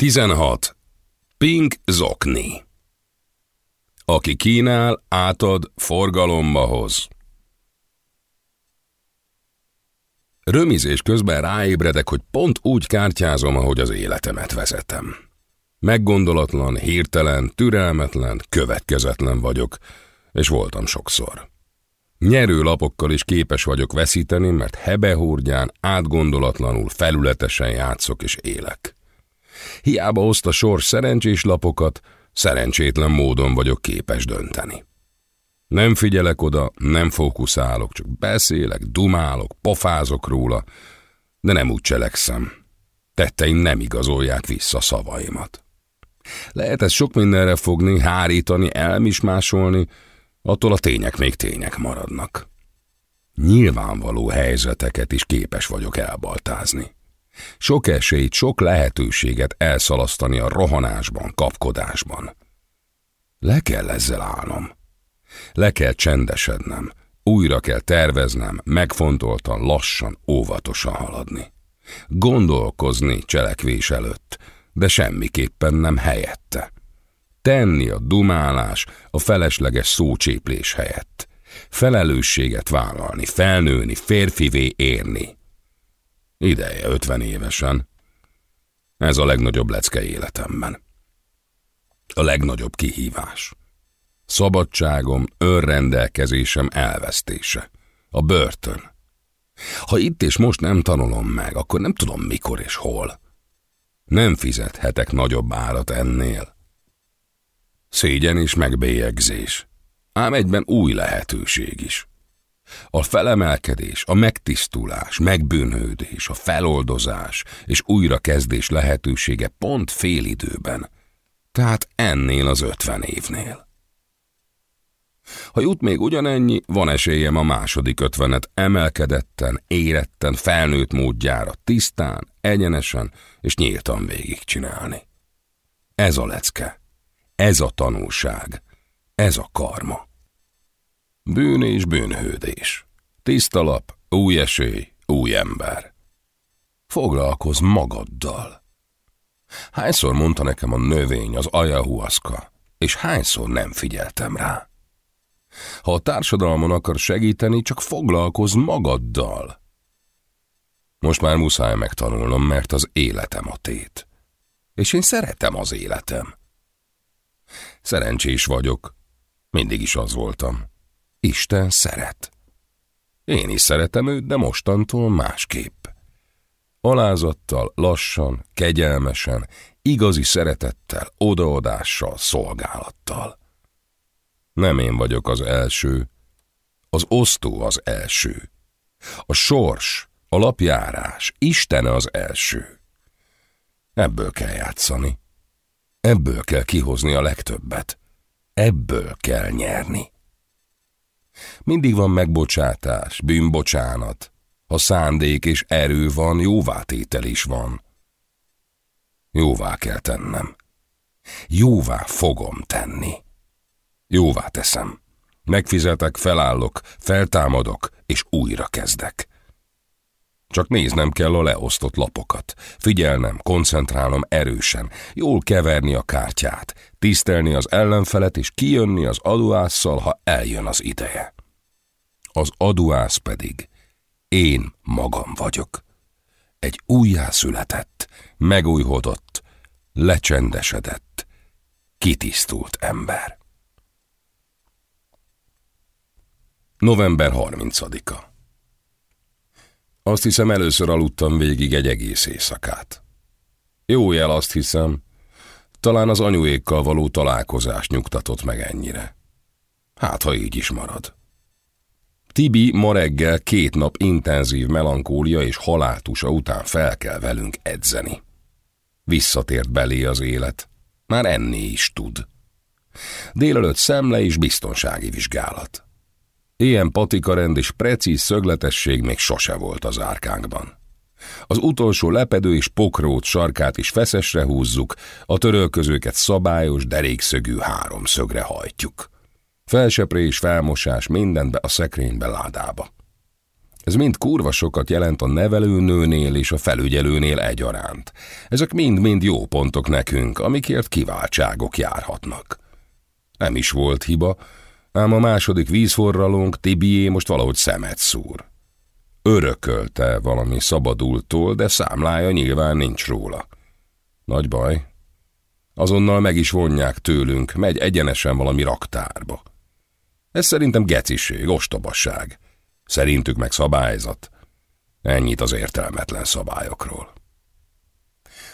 16. Pink zokni Aki kínál, átad, forgalomba hoz. Römizés közben ráébredek, hogy pont úgy kártyázom, ahogy az életemet vezetem. Meggondolatlan, hirtelen, türelmetlen, következetlen vagyok, és voltam sokszor. Nyerő lapokkal is képes vagyok veszíteni, mert hebehúrgyán, átgondolatlanul, felületesen játszok és élek. Hiába a sors szerencsés lapokat, szerencsétlen módon vagyok képes dönteni. Nem figyelek oda, nem fókuszálok, csak beszélek, dumálok, pofázok róla, de nem úgy cselekszem. Tetteim nem igazolják vissza szavaimat. Lehet ezt sok mindenre fogni, hárítani, elmismásolni, attól a tények még tények maradnak. Nyilvánvaló helyzeteket is képes vagyok elbaltázni. Sok esélyt, sok lehetőséget elszalasztani a rohanásban, kapkodásban. Le kell ezzel állnom. Le kell csendesednem, újra kell terveznem, megfontoltan, lassan, óvatosan haladni. Gondolkozni cselekvés előtt, de semmiképpen nem helyette. Tenni a dumálás, a felesleges szócséplés helyett. Felelősséget vállalni, felnőni, férfivé érni. Ideje ötven évesen. Ez a legnagyobb lecke életemben. A legnagyobb kihívás. Szabadságom, önrendelkezésem elvesztése. A börtön. Ha itt és most nem tanulom meg, akkor nem tudom mikor és hol. Nem fizethetek nagyobb árat ennél. Szégyen és megbélyegzés. Ám egyben új lehetőség is. A felemelkedés, a megtisztulás, megbűnhődés, a feloldozás és újrakezdés lehetősége pont fél időben, tehát ennél az ötven évnél. Ha jut még ugyanennyi, van esélyem a második ötvenet emelkedetten, éretten, felnőtt módjára, tisztán, egyenesen és nyíltan végigcsinálni. Ez a lecke, ez a tanulság, ez a karma. Bűn és bűnhődés. Tiszta lap, új esély, új ember. Foglalkozz magaddal. Hányszor mondta nekem a növény, az ayahuasca, és hányszor nem figyeltem rá? Ha a társadalmon akar segíteni, csak foglalkozz magaddal. Most már muszáj megtanulnom, mert az életem a tét. És én szeretem az életem. Szerencsés vagyok. Mindig is az voltam. Isten szeret. Én is szeretem őt, de mostantól másképp. Alázattal, lassan, kegyelmesen, igazi szeretettel, odaadással, szolgálattal. Nem én vagyok az első, az osztó az első. A sors, a lapjárás, Isten az első. Ebből kell játszani. Ebből kell kihozni a legtöbbet. Ebből kell nyerni. Mindig van megbocsátás, bűnbocsánat. Ha szándék és erő van, jóvátétel is van. Jóvá kell tennem. Jóvá fogom tenni. Jóvá teszem. Megfizetek, felállok, feltámadok, és újra kezdek. Csak néznem kell a leosztott lapokat, figyelnem, koncentrálnom erősen, jól keverni a kártyát, tisztelni az ellenfelet és kijönni az aduásszal, ha eljön az ideje. Az aduász pedig én magam vagyok. Egy újjászületett, megújhodott, lecsendesedett, kitisztult ember. November 30-a azt hiszem, először aludtam végig egy egész éjszakát. Jó jel, azt hiszem. Talán az anyuékkal való találkozás nyugtatott meg ennyire. Hát, ha így is marad. Tibi ma reggel két nap intenzív melankólia és haláltusa után fel kell velünk edzeni. Visszatért belé az élet. Már enni is tud. Délelőtt szemle és biztonsági vizsgálat. Ilyen patikarend és precíz szögletesség még sose volt az árkánkban. Az utolsó lepedő és pokrót sarkát is feszesre húzzuk, a törölközőket szabályos, derékszögű háromszögre hajtjuk. Felseprés, felmosás, mindenbe a szekrénybe ládába. Ez mind kurva sokat jelent a nevelőnőnél és a felügyelőnél egyaránt. Ezek mind-mind jó pontok nekünk, amikért kiváltságok járhatnak. Nem is volt hiba, ám a második vízforralónk Tibié most valahogy szemet szúr. Örökölte valami szabadultól, de számlája nyilván nincs róla. Nagy baj. Azonnal meg is vonják tőlünk, megy egyenesen valami raktárba. Ez szerintem geciség, ostobasság. Szerintük meg szabályzat. Ennyit az értelmetlen szabályokról.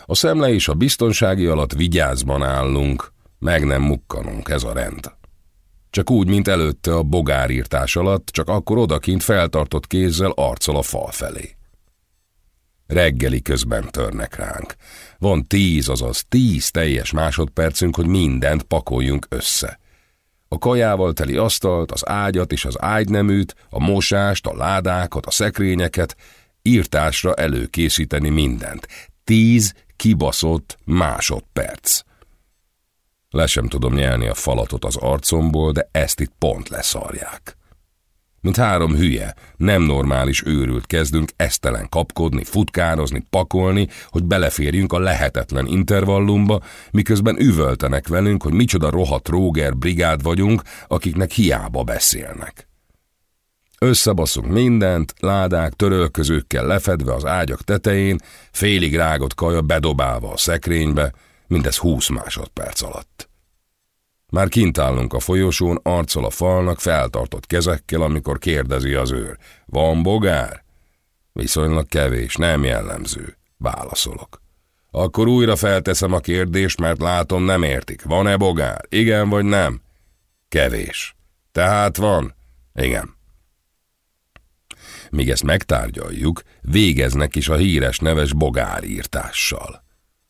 A szemle és a biztonsági alatt vigyázban állunk, meg nem mukkanunk, ez a rend. Csak úgy, mint előtte a bogárírtás alatt, csak akkor odakint feltartott kézzel arccal a fal felé. Reggeli közben törnek ránk. Van tíz, azaz tíz teljes másodpercünk, hogy mindent pakoljunk össze. A kajával teli asztalt, az ágyat és az ágyneműt, a mosást, a ládákat, a szekrényeket, írtásra előkészíteni mindent. Tíz kibaszott másodperc. Le sem tudom nyelni a falatot az arcomból, de ezt itt pont leszarják. Mint három hülye, nem normális őrült kezdünk esztelen kapkodni, futkározni, pakolni, hogy beleférjünk a lehetetlen intervallumba, miközben üvöltenek velünk, hogy micsoda rohadt Róger brigád vagyunk, akiknek hiába beszélnek. Összebaszunk mindent, ládák, törölközőkkel lefedve az ágyak tetején, félig rágott kaja bedobálva a szekrénybe, mindez húsz másodperc alatt. Már kint állunk a folyosón, arccal a falnak, feltartott kezekkel, amikor kérdezi az őr. Van bogár? Viszonylag kevés, nem jellemző. Válaszolok. Akkor újra felteszem a kérdést, mert látom nem értik. Van-e bogár? Igen vagy nem? Kevés. Tehát van? Igen. Míg ezt megtárgyaljuk, végeznek is a híres neves bogárírtással.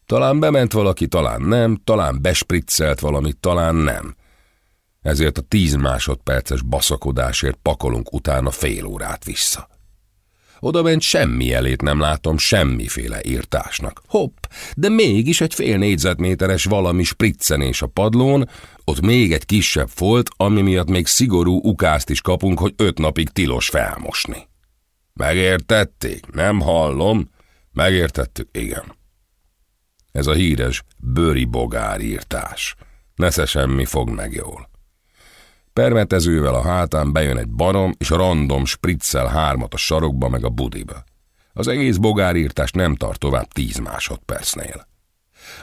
Talán bement valaki, talán nem, talán bespriccelt valamit, talán nem. Ezért a tíz másodperces baszakodásért pakolunk utána fél órát vissza. Oda ment semmi elét nem látom semmiféle írtásnak. Hopp, de mégis egy fél négyzetméteres valami spriccenés a padlón, ott még egy kisebb folt, ami miatt még szigorú ukázt is kapunk, hogy öt napig tilos felmosni. Megértették? Nem hallom. Megértettük, igen. Ez a híres bőri bogár írtás. Nesze semmi fog meg jól. Permetezővel a hátán bejön egy barom, és random spriccel hármat a sarokba meg a budiba. Az egész bogárírtás nem tart tovább tíz másodpercnél.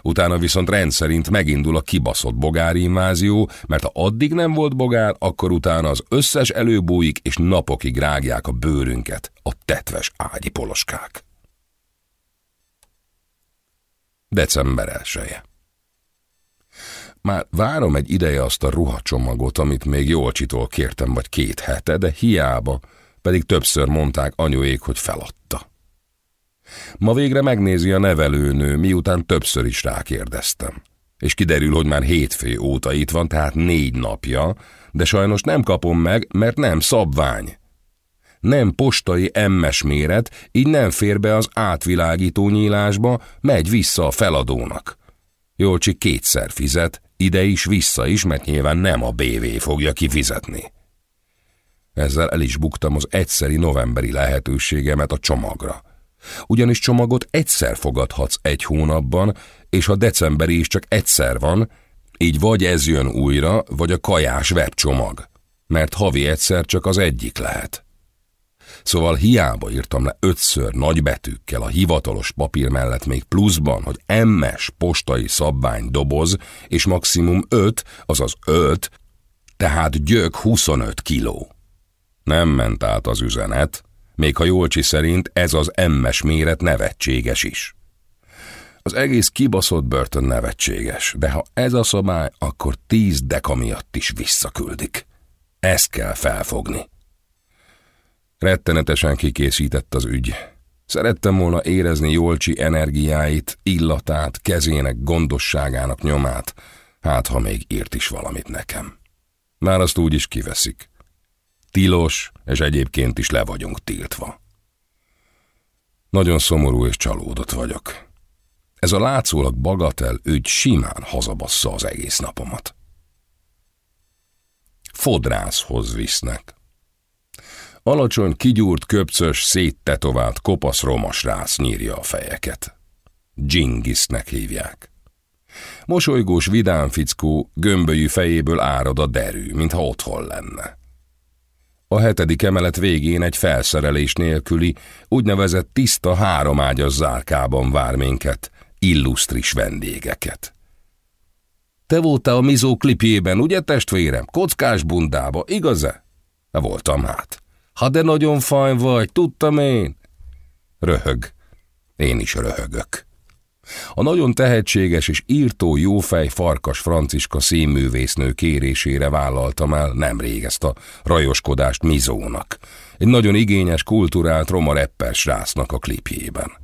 Utána viszont rendszerint megindul a kibaszott bogárinvázió, mert ha addig nem volt bogár, akkor utána az összes előbújik és napokig rágják a bőrünket a tetves ágyi poloskák. December elsője. Már várom egy ideje azt a ruhacsomagot, amit még Jolcsitól kértem vagy két hete, de hiába, pedig többször mondták anyuék, hogy feladta. Ma végre megnézi a nevelőnő, miután többször is rákérdeztem. És kiderül, hogy már hétfő óta itt van, tehát négy napja, de sajnos nem kapom meg, mert nem szabvány nem postai emmes méret, így nem fér be az átvilágító nyílásba, megy vissza a feladónak. Jolcsi kétszer fizet, ide is, vissza is, mert nyilván nem a BV fogja kifizetni. Ezzel el is buktam az egyszeri novemberi lehetőségemet a csomagra. Ugyanis csomagot egyszer fogadhatsz egy hónapban, és a decemberi is csak egyszer van, így vagy ez jön újra, vagy a kajás webcsomag, mert havi egyszer csak az egyik lehet. Szóval hiába írtam le ötször nagybetűkkel a hivatalos papír mellett még pluszban, hogy MS postai szabvány doboz, és maximum 5, azaz 5, tehát gyök 25 kiló. Nem ment át az üzenet, még ha Jolcsi szerint ez az MS méret nevetséges is. Az egész kibaszott börtön nevetséges, de ha ez a szabály, akkor tíz deka miatt is visszaküldik. Ezt kell felfogni. Rettenetesen kikészített az ügy. Szerettem volna érezni Jolcsi energiáit, illatát, kezének gondosságának nyomát, hát ha még írt is valamit nekem. Már azt úgy is kiveszik. Tilos, és egyébként is le vagyunk tiltva. Nagyon szomorú és csalódott vagyok. Ez a látszólag bagatel ügy simán hazabassza az egész napomat. Fodrászhoz visznek. Alacsony, kigyúrt, köpcös, széttetovált, kopasz romas rász nyírja a fejeket. Dzsingisznek hívják. Mosolygós vidám fickó gömbölyű fejéből árad a derű, mintha otthon lenne. A hetedik emelet végén egy felszerelés nélküli, úgynevezett tiszta háromágyas zárkában vár minket, illusztris vendégeket. Te voltál a Mizó klipjében, ugye testvérem? Kockás bundába, igaz-e? Voltam hát. Ha de nagyon fajn vagy, tudtam én. Röhög. Én is röhögök. A nagyon tehetséges és írtó jófej Farkas Franciska színművésznő kérésére vállaltam el nemrég ezt a rajoskodást Mizónak, egy nagyon igényes, kulturált roma rapper srácnak a klipjében.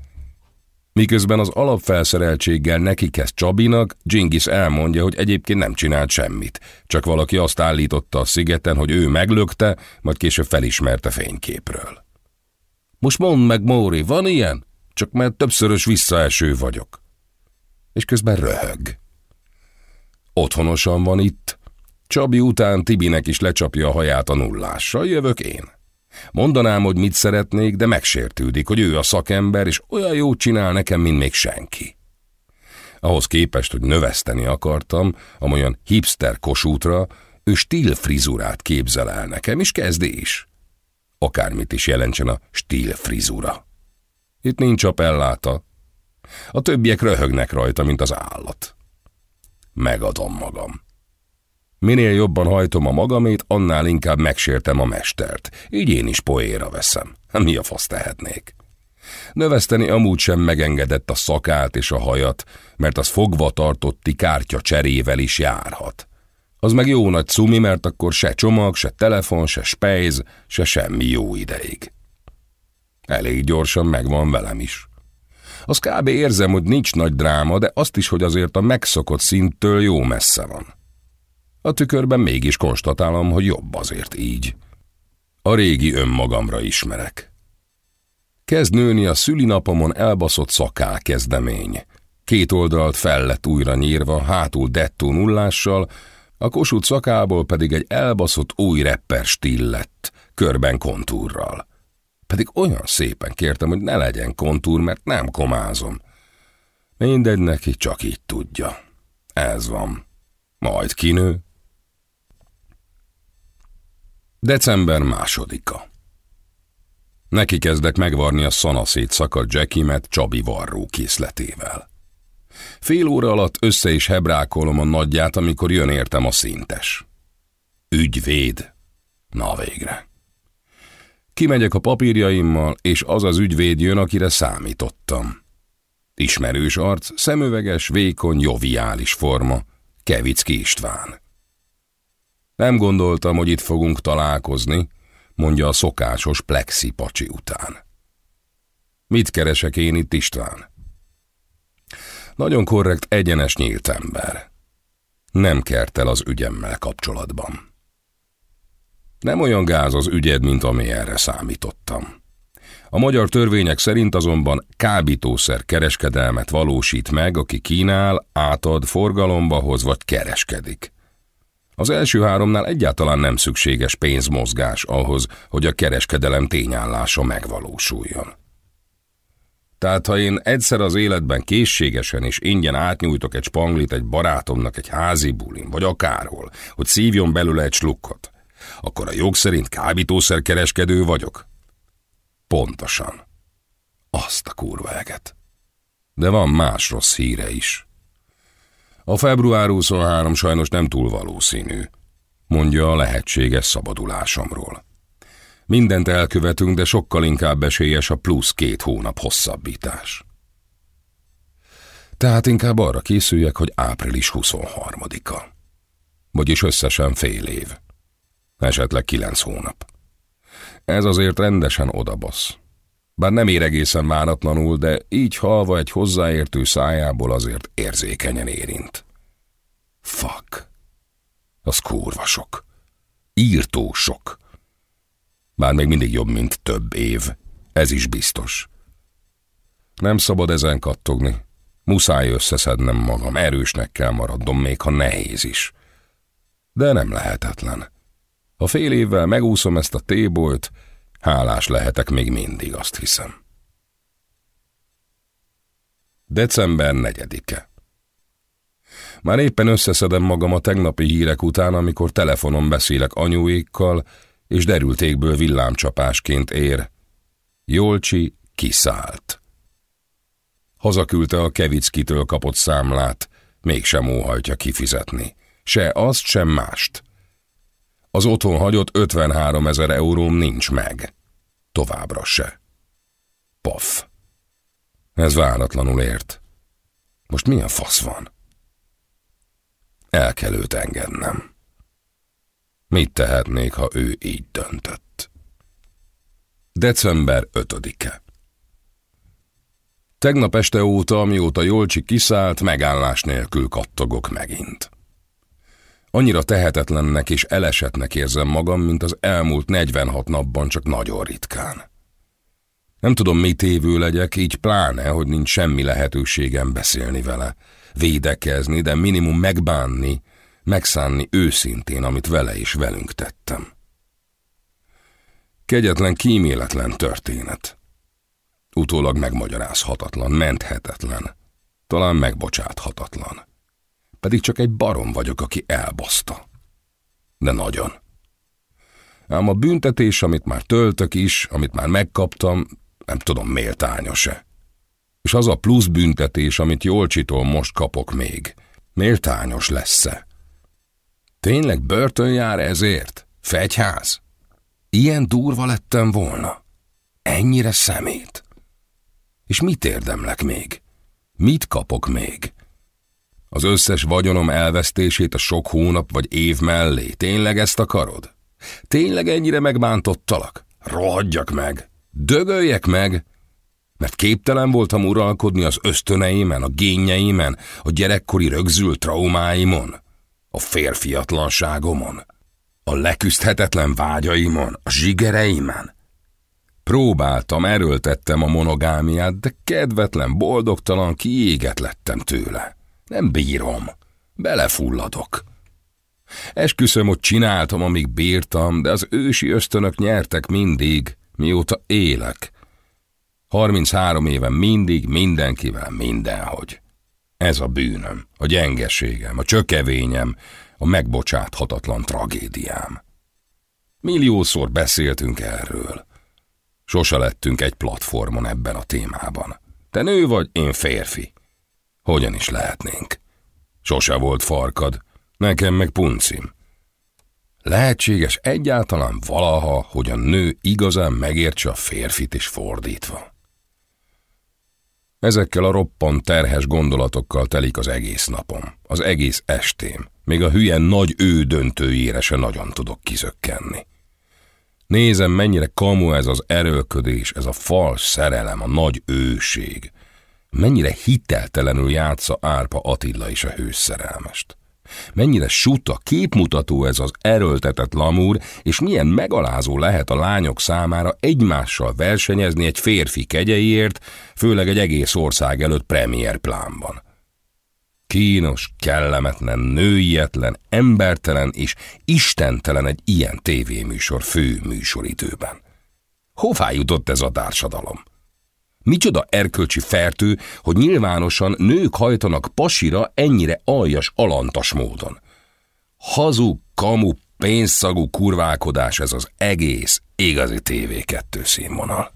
Miközben az alapfelszereltséggel neki kezd Csabinak, Gingis elmondja, hogy egyébként nem csinált semmit, csak valaki azt állította a szigeten, hogy ő meglökte, majd később felismerte fényképről. Most mondd meg, Móri, van ilyen? Csak mert többszörös visszaeső vagyok. És közben röhög. Otthonosan van itt. Csabi után Tibinek is lecsapja a haját a nullással, jövök én. Mondanám, hogy mit szeretnék, de megsértődik, hogy ő a szakember, és olyan jót csinál nekem, mint még senki. Ahhoz képest, hogy növeszteni akartam, amolyan hipster kosútra, ő stílfrizurát képzel el nekem, és kezdi is. Akármit is jelentsen a stílfrizura. Itt nincs a pelláta. A többiek röhögnek rajta, mint az állat. Megadom magam. Minél jobban hajtom a magamét, annál inkább megsértem a mestert. Így én is poéra veszem. Mi a fasz tehetnék? Növeszteni amúgy sem megengedett a szakát és a hajat, mert az fogva tartotti kártya cserével is járhat. Az meg jó nagy cumi, mert akkor se csomag, se telefon, se spejz, se semmi jó ideig. Elég gyorsan megvan velem is. Az kb. érzem, hogy nincs nagy dráma, de azt is, hogy azért a megszokott szinttől jó messze van. A tükörben mégis konstatálom, hogy jobb azért így. A régi önmagamra ismerek. Kezd nőni a szülinapomon elbaszott szakál kezdemény. Két oldalt fel lett újra nyírva, hátul dettó nullással, a kosut szakából pedig egy elbaszott új rapper stíl körben kontúrral. Pedig olyan szépen kértem, hogy ne legyen kontúr, mert nem komázom. Mindegy neki, csak így tudja. Ez van. Majd kinő, December másodika. Neki kezdek megvarni a szanaszét szakadt Jackimet Csabi varró készletével. Fél óra alatt össze is hebrákolom a nagyját, amikor jön értem a szintes. Ügyvéd. Na végre. Kimegyek a papírjaimmal, és az az ügyvéd jön, akire számítottam. Ismerős arc, szemüveges, vékony, joviális forma, Kevicki István. Nem gondoltam, hogy itt fogunk találkozni, mondja a szokásos plexi pacsi után. Mit keresek én itt, István? Nagyon korrekt, egyenes nyílt ember. Nem kert el az ügyemmel kapcsolatban. Nem olyan gáz az ügyed, mint ami erre számítottam. A magyar törvények szerint azonban kábítószer kereskedelmet valósít meg, aki kínál, átad, forgalomba hoz vagy kereskedik. Az első háromnál egyáltalán nem szükséges pénzmozgás ahhoz, hogy a kereskedelem tényállása megvalósuljon. Tehát ha én egyszer az életben készségesen és ingyen átnyújtok egy spanglit egy barátomnak egy házi bulin, vagy akárhol, hogy szívjon belőle egy slukkot, akkor a jog szerint kábítószerkereskedő vagyok? Pontosan. Azt a kurva eget. De van más rossz híre is. A február 23 sajnos nem túl valószínű, mondja a lehetséges szabadulásomról. Mindent elkövetünk, de sokkal inkább esélyes a plusz két hónap hosszabbítás. Tehát inkább arra készüljek, hogy április 23-a. Vagyis összesen fél év. Esetleg kilenc hónap. Ez azért rendesen odabasz. Bár nem ér egészen váratlanul, de így halva egy hozzáértő szájából azért érzékenyen érint. Fuck. Az kurva sok. Írtó sok. Bár még mindig jobb, mint több év. Ez is biztos. Nem szabad ezen kattogni. Muszáj összeszednem magam, erősnek kell maradnom, még ha nehéz is. De nem lehetetlen. Ha fél évvel megúszom ezt a tébolyt, Hálás lehetek még mindig, azt hiszem. December 4-e Már éppen összeszedem magam a tegnapi hírek után, amikor telefonon beszélek anyuékkal, és derültékből villámcsapásként ér. Jolcsi kiszállt. Hazaküldte a Kevickitől kapott számlát, mégsem óhajtja kifizetni. Se azt, sem mást. Az otthon hagyott 53 ezer euróm nincs meg. Továbbra se. Paf. Ez váratlanul ért. Most milyen fasz van? El kell őt engednem. Mit tehetnék, ha ő így döntött? December 5-e Tegnap este óta, amióta Jolcsi kiszállt, megállás nélkül kattogok megint. Annyira tehetetlennek és elesetnek érzem magam, mint az elmúlt 46 napban csak nagyon ritkán. Nem tudom, mit évő legyek, így pláne, hogy nincs semmi lehetőségem beszélni vele, védekezni, de minimum megbánni, megszánni őszintén, amit vele is velünk tettem. Kegyetlen, kíméletlen történet. Utólag megmagyarázhatatlan, menthetetlen, talán megbocsáthatatlan. Pedig csak egy barom vagyok, aki elbaszta. De nagyon. Ám a büntetés, amit már töltök is, amit már megkaptam, nem tudom méltányos-e. És az a plusz büntetés, amit Jolcsitól most kapok még, méltányos lesz-e? Tényleg börtön jár ezért? Fegyház? Ilyen durva lettem volna? Ennyire szemét? És mit érdemlek még? Mit kapok még? Az összes vagyonom elvesztését a sok hónap vagy év mellé. Tényleg ezt akarod? Tényleg ennyire megbántottalak? Rohadjak meg! Dögöljek meg! Mert képtelen voltam uralkodni az ösztöneimen, a génjeimen, a gyerekkori rögzült traumáimon, a férfiatlanságomon, a leküzdhetetlen vágyaimon, a zsigereimen. Próbáltam, erőltettem a monogámiát, de kedvetlen, boldogtalan, kiégett lettem tőle. Nem bírom. Belefulladok. Esküszöm, hogy csináltam, amíg bírtam, de az ősi ösztönök nyertek mindig, mióta élek. 33 éven mindig, mindenkivel, mindenhogy. Ez a bűnöm, a gyengeségem, a csökevényem, a megbocsáthatatlan tragédiám. Milliószor beszéltünk erről. Sose lettünk egy platformon ebben a témában. Te nő vagy, én férfi. Hogyan is lehetnénk? Sose volt farkad, nekem meg puncim. Lehetséges egyáltalán valaha, hogy a nő igazán megértse a férfit is fordítva. Ezekkel a roppant terhes gondolatokkal telik az egész napom, az egész estém, még a hülyen nagy ő döntőjére se nagyon tudok kizökkenni. Nézem, mennyire kamu ez az erőlködés, ez a fals szerelem, a nagy őség. Mennyire hiteltelenül játsza Árpa Attila is a hős szerelmest. Mennyire suta, képmutató ez az erőltetett lamúr, és milyen megalázó lehet a lányok számára egymással versenyezni egy férfi kegyeiért, főleg egy egész ország előtt premier plánban. Kínos, kellemetlen, nőietlen, embertelen és istentelen egy ilyen tévéműsor fő műsoridőben. Hová jutott ez a társadalom? Micsoda erkölcsi fertő, hogy nyilvánosan nők hajtanak pasira ennyire aljas, alantas módon. Hazug, kamu, pénzszagú kurválkodás ez az egész igazi TV2 színvonal.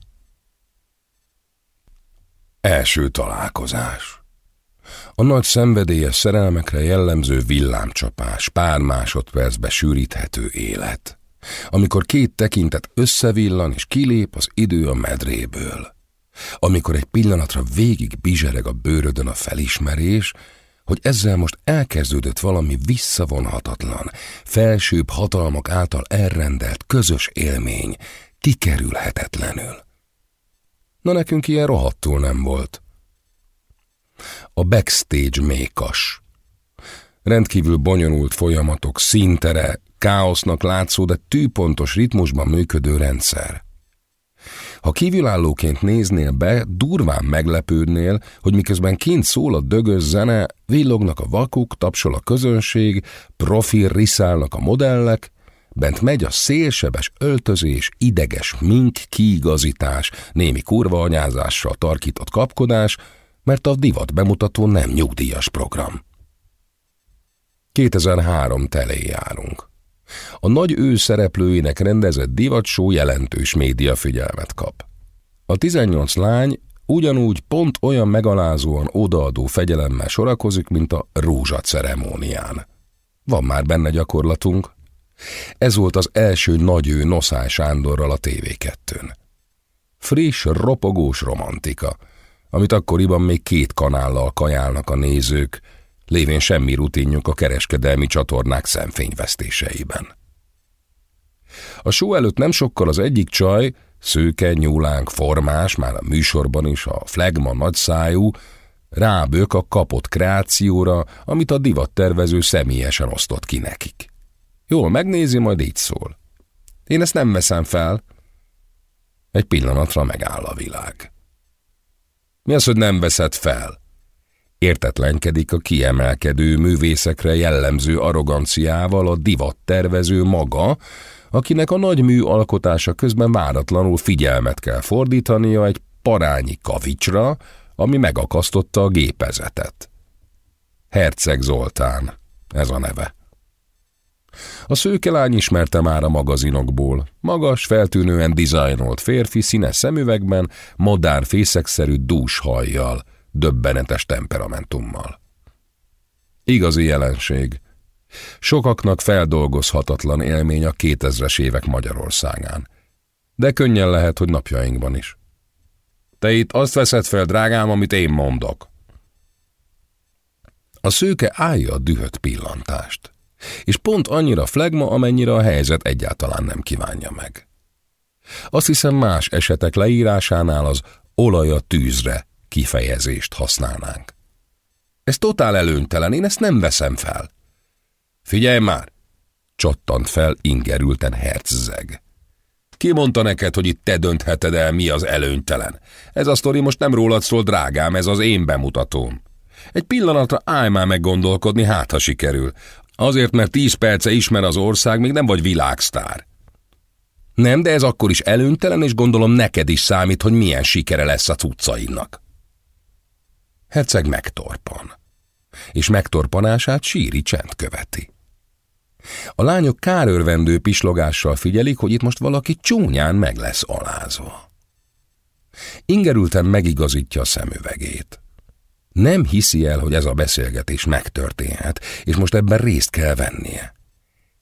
Első találkozás A nagy szenvedélyes szerelmekre jellemző villámcsapás, pár másodpercbe sűríthető élet. Amikor két tekintet összevillan és kilép az idő a medréből amikor egy pillanatra végig bizsereg a bőrödön a felismerés, hogy ezzel most elkezdődött valami visszavonhatatlan, felsőbb hatalmak által elrendelt közös élmény, kikerülhetetlenül. Na nekünk ilyen rohadtul nem volt. A backstage mékas. Rendkívül bonyolult folyamatok, színtere, káosznak látszó, de tűpontos ritmusban működő rendszer. Ha kívülállóként néznél be, durván meglepődnél, hogy miközben kint szól a dögös zene, villognak a vakuk, tapsol a közönség, profil riszálnak a modellek, Bent megy a szélsebes öltözés, ideges mink kiigazítás, némi kurva anyázással tarkított kapkodás, mert a divat bemutató nem nyugdíjas program. 2003 telé járunk. A nagy ő szereplőinek rendezett divatsó jelentős média figyelmet kap. A 18 lány ugyanúgy pont olyan megalázóan odaadó fegyelemmel sorakozik, mint a rózsa ceremónián. Van már benne gyakorlatunk. Ez volt az első nagy ő Noszály Sándorral a TV2-n. Friss, ropogós romantika, amit akkoriban még két kanállal kajálnak a nézők, lévén semmi rutinjuk a kereskedelmi csatornák szemfényvesztéseiben. A show előtt nem sokkal az egyik csaj, szőke, nyúlánk, formás, már a műsorban is a flagma nagyszájú, rábök a kapott kreációra, amit a divattervező személyesen osztott ki nekik. Jól megnézi, majd így szól. Én ezt nem veszem fel. Egy pillanatra megáll a világ. Mi az, hogy nem veszed fel? Értetlenkedik a kiemelkedő művészekre jellemző arroganciával a divattervező maga, akinek a nagy mű alkotása közben váratlanul figyelmet kell fordítania egy parányi kavicsra, ami megakasztotta a gépezetet. Herceg Zoltán, ez a neve. A szőkelány ismerte már a magazinokból. Magas, feltűnően dizájnolt férfi színes szemüvegben, modern fészekszerű dús hajjal, döbbenetes temperamentummal. Igazi jelenség. Sokaknak feldolgozhatatlan élmény a 2000-es évek Magyarországán. De könnyen lehet, hogy napjainkban is. Te itt azt veszed fel, drágám, amit én mondok. A szőke állja a dühött pillantást, és pont annyira flegma, amennyire a helyzet egyáltalán nem kívánja meg. Azt hiszem más esetek leírásánál az olaj a tűzre kifejezést használnánk. Ez totál előnytelen, én ezt nem veszem fel. Figyelj már! Csattant fel ingerülten herczeg. Ki mondta neked, hogy itt te döntheted el, mi az előnytelen? Ez a sztori most nem rólad szól, drágám, ez az én bemutatóm. Egy pillanatra állj már meggondolkodni, hát ha sikerül. Azért, mert tíz perce ismer az ország, még nem vagy világsztár. Nem, de ez akkor is előnytelen, és gondolom neked is számít, hogy milyen sikere lesz a cuccainnak. Herceg megtorpan, és megtorpanását síri csend követi. A lányok kárörvendő pislogással figyelik, hogy itt most valaki csúnyán meg lesz alázva. Ingerülten megigazítja a szemüvegét. Nem hiszi el, hogy ez a beszélgetés megtörténhet, és most ebben részt kell vennie.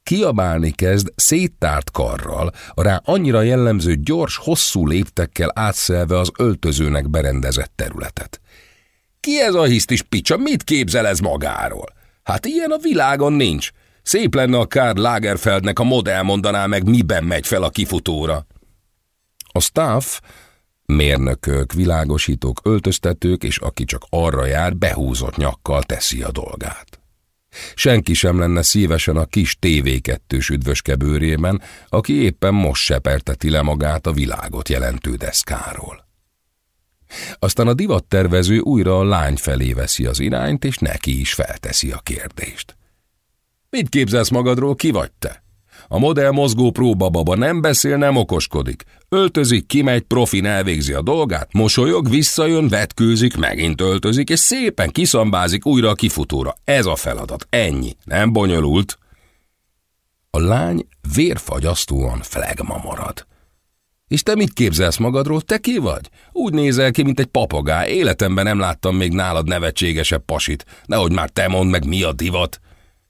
Kiabálni kezd széttárt karral, a rá annyira jellemző gyors, hosszú léptekkel átszelve az öltözőnek berendezett területet. Ki ez a hisztis picsa, mit képzel ez magáról? Hát ilyen a világon nincs. Szép lenne a Karl Lagerfeldnek a modell mondaná meg, miben megy fel a kifutóra. A staff, mérnökök, világosítók, öltöztetők, és aki csak arra jár, behúzott nyakkal teszi a dolgát. Senki sem lenne szívesen a kis TV2-s üdvöskebőrében, aki éppen most seperteti le magát a világot jelentő deszkáról. Aztán a divattervező újra a lány felé veszi az irányt, és neki is felteszi a kérdést. Mit képzelsz magadról, ki vagy te? A modell mozgó próbababa nem beszél, nem okoskodik. Öltözik, kimegy, profin elvégzi a dolgát, mosolyog, visszajön, vetkőzik, megint öltözik, és szépen kiszambázik újra a kifutóra. Ez a feladat, ennyi, nem bonyolult. A lány vérfagyasztóan flegma marad. És te mit képzelsz magadról, te ki vagy? Úgy nézel ki, mint egy papagá, életemben nem láttam még nálad nevetségesebb pasit. Nehogy már te mondd meg, mi a divat.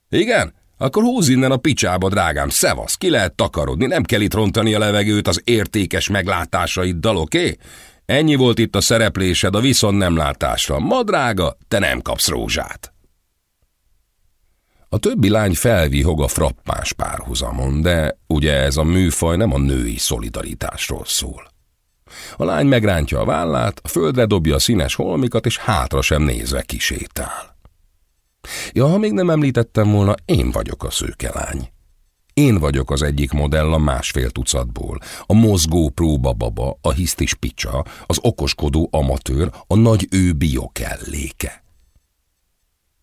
Igen? Akkor húz innen a picsába, drágám, szevasz, ki lehet takarodni, nem kell itt rontani a levegőt az értékes meglátásaiddal, oké? Ennyi volt itt a szereplésed a viszont nem látásra. Ma, drága, te nem kapsz rózsát. A többi lány felvihog a frappás párhuzamon, de ugye ez a műfaj nem a női szolidaritásról szól. A lány megrántja a vállát, a földre dobja a színes holmikat, és hátra sem nézve kisétál. Ja, ha még nem említettem volna, én vagyok a szőkelány. Én vagyok az egyik modell a másfél tucatból, a mozgó próbababa, a hisztis picsa, az okoskodó amatőr, a nagy ő biokelléke.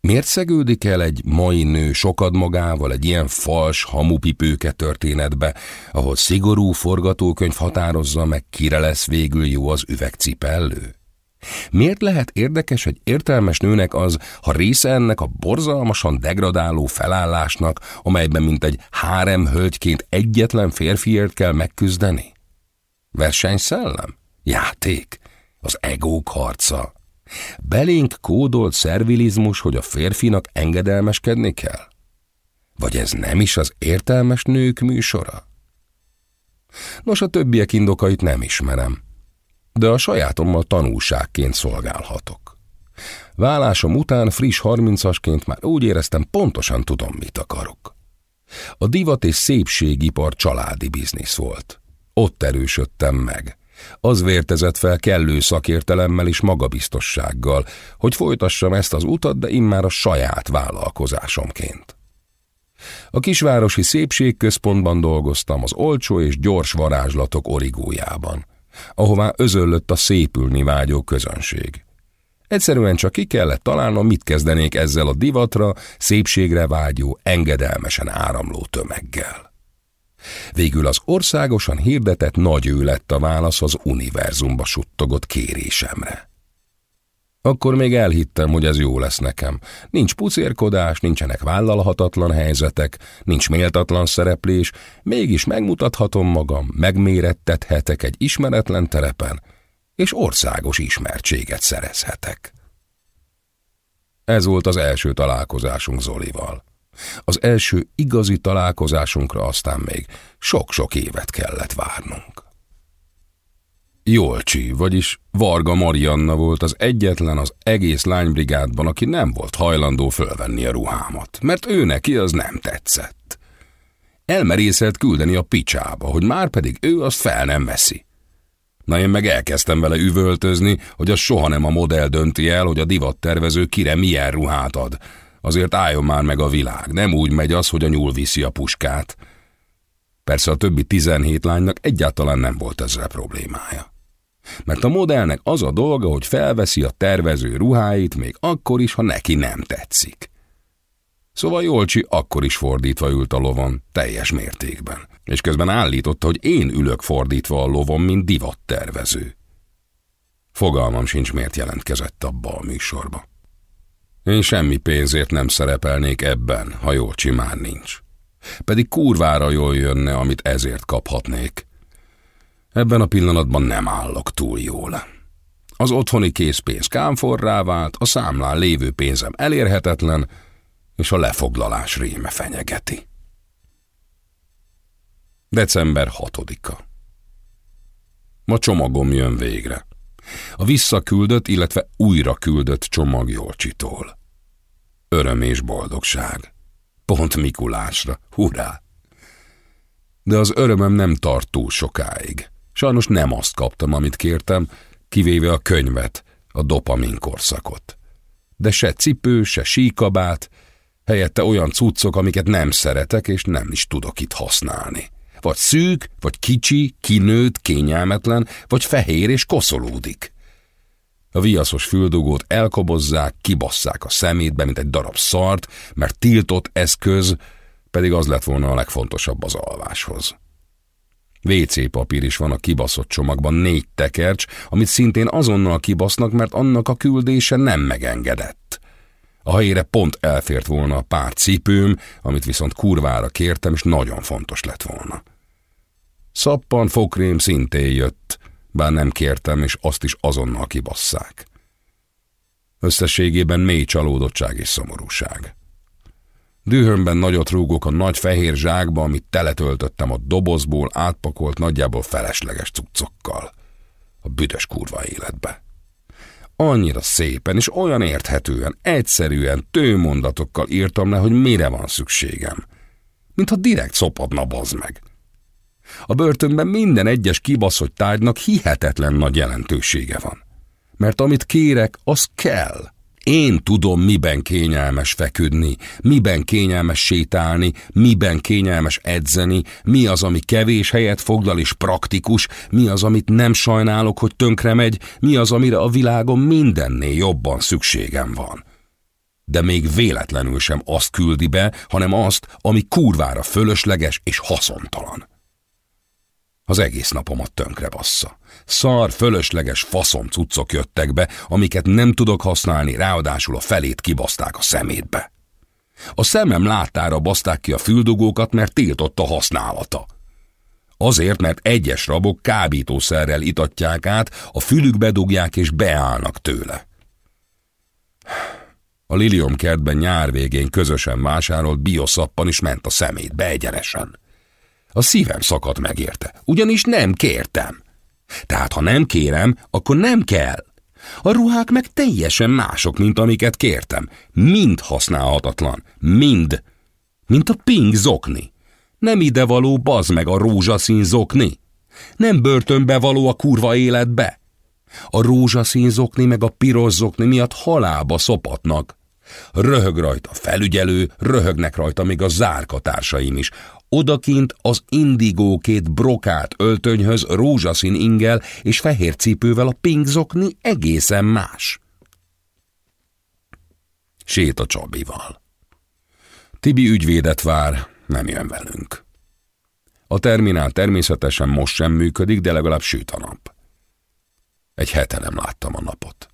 Miért szegődik el egy mai nő sokad magával egy ilyen fals hamupipőke történetbe, ahol szigorú forgatókönyv határozza meg, kire lesz végül jó az üvegcipellő? Miért lehet érdekes egy értelmes nőnek az, ha része ennek a borzalmasan degradáló felállásnak, amelyben mint egy hárem hölgyként egyetlen férfiért kell megküzdeni? Versenyszellem? Játék? Az egók harca? Belénk kódolt szervilizmus, hogy a férfinak engedelmeskedni kell? Vagy ez nem is az értelmes nők műsora? Nos, a többiek indokait nem ismerem, de a sajátommal tanulságként szolgálhatok. Vállásom után friss harmincasként már úgy éreztem, pontosan tudom, mit akarok. A divat és szépségipar családi biznisz volt. Ott erősödtem meg. Az vértezett fel kellő szakértelemmel és magabiztossággal, hogy folytassam ezt az utat, de immár a saját vállalkozásomként. A kisvárosi szépségközpontban dolgoztam az olcsó és gyors varázslatok origójában, ahová özöllött a szépülni vágyó közönség. Egyszerűen csak ki kellett találnom, mit kezdenék ezzel a divatra, szépségre vágyó, engedelmesen áramló tömeggel. Végül az országosan hirdetett nagy ő lett a válasz az univerzumba suttogott kérésemre. Akkor még elhittem, hogy ez jó lesz nekem. Nincs pucérkodás, nincsenek vállalhatatlan helyzetek, nincs méltatlan szereplés, mégis megmutathatom magam, megmérettethetek egy ismeretlen terepen, és országos ismertséget szerezhetek. Ez volt az első találkozásunk Zolival. Az első igazi találkozásunkra aztán még sok-sok évet kellett várnunk. Jolcsi, vagyis Varga Marianna volt az egyetlen az egész lánybrigádban, aki nem volt hajlandó fölvenni a ruhámat, mert ő neki az nem tetszett. Elmerészelt küldeni a picsába, hogy már pedig ő azt fel nem veszi. Na én meg elkezdtem vele üvöltözni, hogy az soha nem a modell dönti el, hogy a divattervező kire milyen ruhát ad, Azért álljon már meg a világ, nem úgy megy az, hogy a nyúl viszi a puskát. Persze a többi 17 lánynak egyáltalán nem volt ezzel problémája. Mert a modellnek az a dolga, hogy felveszi a tervező ruháit még akkor is, ha neki nem tetszik. Szóval Jolcsi akkor is fordítva ült a lovon, teljes mértékben, és közben állította, hogy én ülök fordítva a lovon, mint divattervező. Fogalmam sincs, miért jelentkezett abba a műsorba. Én semmi pénzért nem szerepelnék ebben, ha jól már nincs. Pedig kurvára jól jönne, amit ezért kaphatnék. Ebben a pillanatban nem állok túl jól. Az otthoni készpénz kámforrá vált, a számlán lévő pénzem elérhetetlen, és a lefoglalás réme fenyegeti. December 6-a Ma csomagom jön végre. A visszaküldött, illetve újra küldött csomag Jolcsitól. Öröm és boldogság. Pont Mikulásra, hurrá! De az örömem nem tart túl sokáig. Sajnos nem azt kaptam, amit kértem, kivéve a könyvet, a dopamin korszakot. De se cipő, se síkabát, helyette olyan cuccok, amiket nem szeretek, és nem is tudok itt használni. Vagy szűk, vagy kicsi, kinőtt, kényelmetlen, vagy fehér és koszolódik. A viaszos füldugót elkobozzák, kibasszák a szemétbe, mint egy darab szart, mert tiltott eszköz, pedig az lett volna a legfontosabb az alváshoz. WC papír is van a kibaszott csomagban, négy tekercs, amit szintén azonnal kibasznak, mert annak a küldése nem megengedett. A helyére pont elfért volna a pár cipőm, amit viszont kurvára kértem, és nagyon fontos lett volna. Szappan, fokrém szintén jött, bár nem kértem, és azt is azonnal kibasszák. Összességében mély csalódottság és szomorúság. Dühömben nagyot rúgok a nagy fehér zsákba, amit teletöltöttem a dobozból átpakolt nagyjából felesleges cuccokkal. A büdös kurva életbe. Annyira szépen és olyan érthetően, egyszerűen, tőmondatokkal írtam le, hogy mire van szükségem. Mintha direkt szopadna bazd meg. A börtönben minden egyes kibaszott tárgynak hihetetlen nagy jelentősége van. Mert amit kérek, az kell. Én tudom, miben kényelmes feküdni, miben kényelmes sétálni, miben kényelmes edzeni, mi az, ami kevés helyet foglal és praktikus, mi az, amit nem sajnálok, hogy tönkre megy, mi az, amire a világon mindennél jobban szükségem van. de még véletlenül sem azt küldi be, hanem azt, ami kurvára fölösleges és haszontalan. Az egész napomat tönkre bassza. Szar, fölösleges faszom cuccok jöttek be, amiket nem tudok használni, ráadásul a felét kibaszták a szemétbe. A szemem láttára baszták ki a füldugókat, mert tiltott a használata. Azért, mert egyes rabok kábítószerrel itatják át, a fülükbe dugják és beállnak tőle. A Lilium kertben nyár végén közösen vásárolt bioszappan is ment a szemétbe egyenesen. A szívem szakadt meg érte, ugyanis nem kértem. Tehát ha nem kérem, akkor nem kell. A ruhák meg teljesen mások, mint amiket kértem. Mind használhatatlan. Mind. Mint a pink zokni. Nem ide való bazd meg a rózsaszín zokni. Nem börtönbe való a kurva életbe. A rózsaszín zokni meg a piros zokni miatt halálba szopatnak. Röhög rajta felügyelő, röhögnek rajta még a zárkatársaim is. Odakint az indigó két brokát öltönyhöz rózsaszín ingel és fehér cipővel a pingzokni egészen más. Sét a Csabival. Tibi ügyvédet vár, nem jön velünk. A terminál természetesen most sem működik, de legalább süt a nap. Egy hete nem láttam a napot.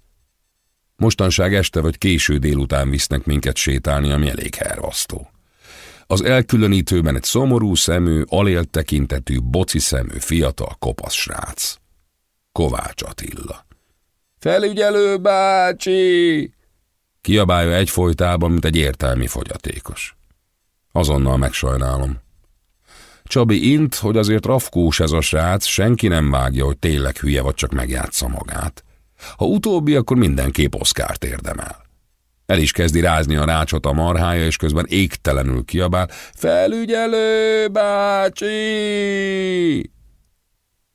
Mostanság este vagy késő délután visznek minket sétálni, ami elég hervasztó. Az elkülönítőben egy szomorú szemű, alélt tekintetű, boci szemű, fiatal kopasz srác. Kovács Attila. Felügyelő bácsi! Kiabálja egyfolytában, mint egy értelmi fogyatékos. Azonnal megsajnálom. Csabi int, hogy azért rafkós ez a srác, senki nem vágja, hogy tényleg hülye vagy csak megjátsza magát. Ha utóbbi, akkor mindenképp oszkárt érdemel. El is kezdi rázni a rácsot a marhája, és közben égtelenül kiabál, Felügyelő bácsi!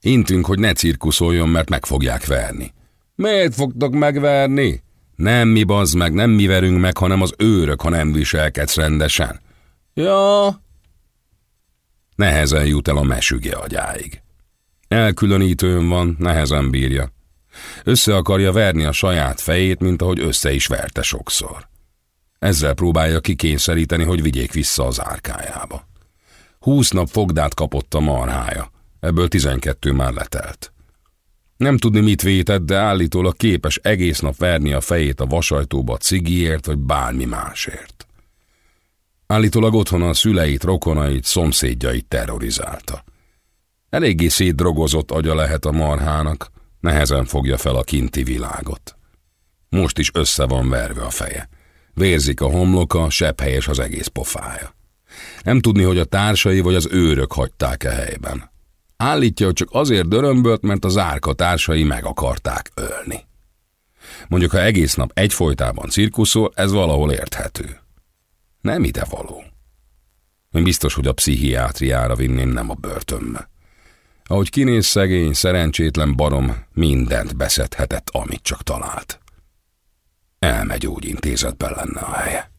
Intünk, hogy ne cirkuszoljon, mert meg fogják verni. Miért fogtok megverni? Nem mi bazd meg, nem mi verünk meg, hanem az őrök, ha nem viselkedsz rendesen. Ja. Nehezen jut el a mesüge agyáig. Elkülönítőn van, nehezen bírja. Össze akarja verni a saját fejét, mint ahogy össze is verte sokszor. Ezzel próbálja kikényszeríteni, hogy vigyék vissza az árkájába. Húsz nap fogdát kapott a marhája, ebből tizenkettő már letelt. Nem tudni, mit vétett, de állítólag képes egész nap verni a fejét a vasajtóba cigiért vagy bármi másért. Állítólag otthon a szüleit, rokonait, szomszédjait terrorizálta. Eléggé szétdrogozott agya lehet a marhának, Nehezen fogja fel a kinti világot. Most is össze van verve a feje. Vérzik a homloka, sebb helyes az egész pofája. Nem tudni, hogy a társai vagy az őrök hagyták-e helyben. Állítja, hogy csak azért dörömbölt, mert az árka társai meg akarták ölni. Mondjuk, ha egész nap egyfolytában cirkuszol, ez valahol érthető. Nem ide való. Én biztos, hogy a pszichiátriára vinném, nem a börtönbe. Ahogy kinéz szegény, szerencsétlen barom, mindent beszedhetett, amit csak talált. Elmegy úgy intézetben lenne a helye.